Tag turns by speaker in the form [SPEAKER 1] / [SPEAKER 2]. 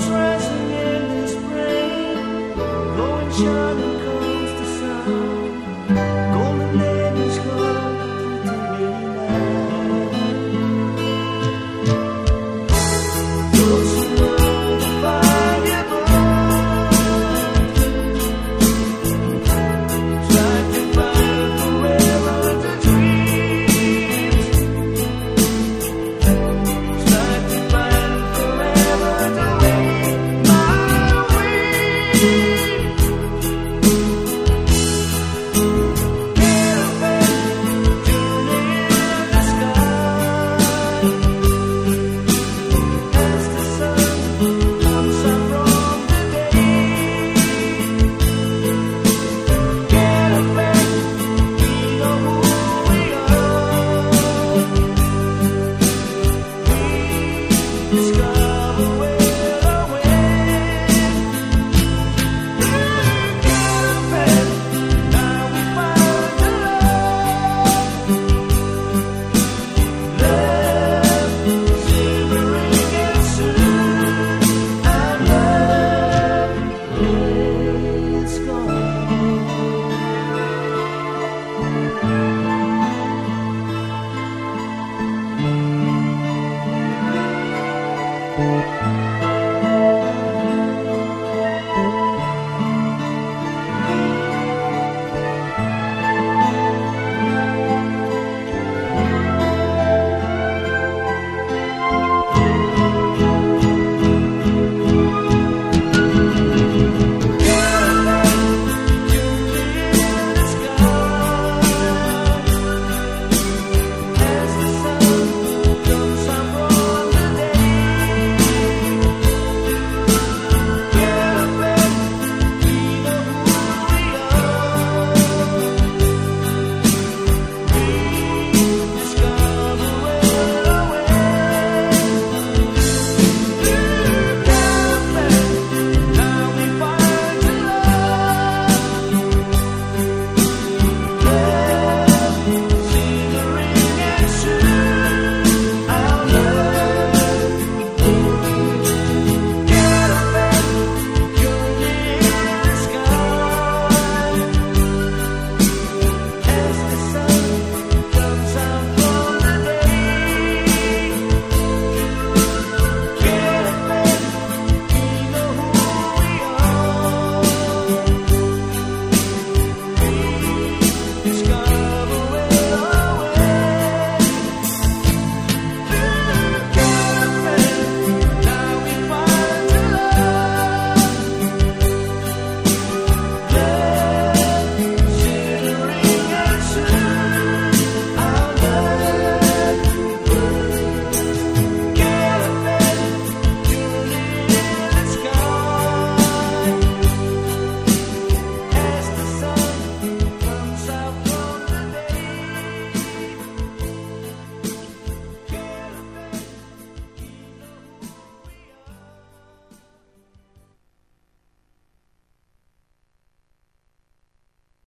[SPEAKER 1] breath.
[SPEAKER 2] Thank you.